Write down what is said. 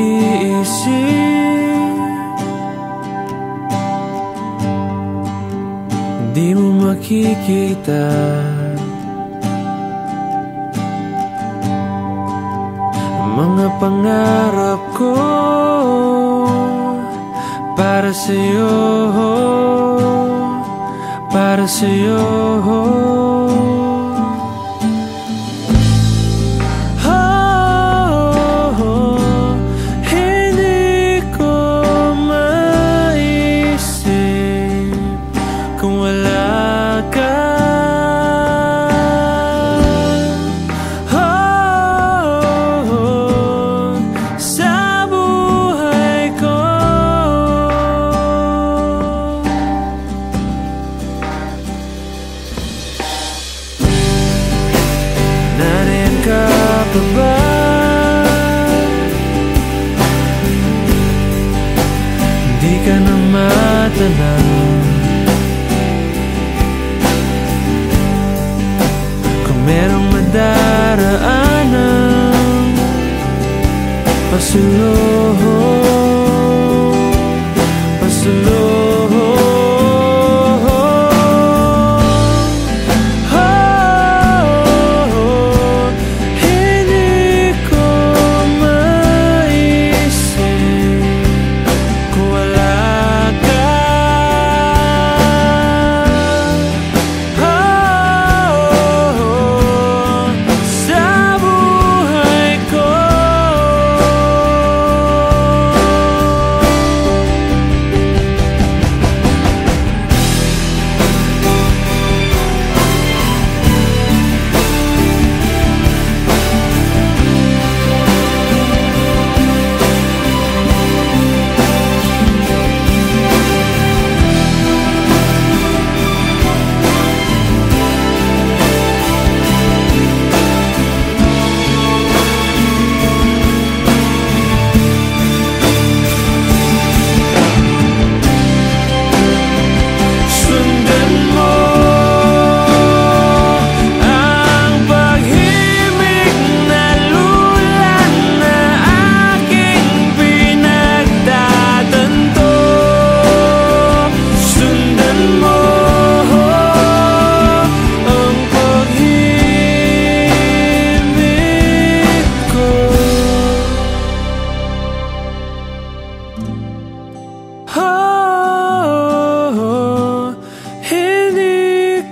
mo maiisip Di mo makikita. Mga pangarap ko Para sa'yo Para sa'yo ka na matanaw Kung merong madaraanan Pasulong Oh, hindi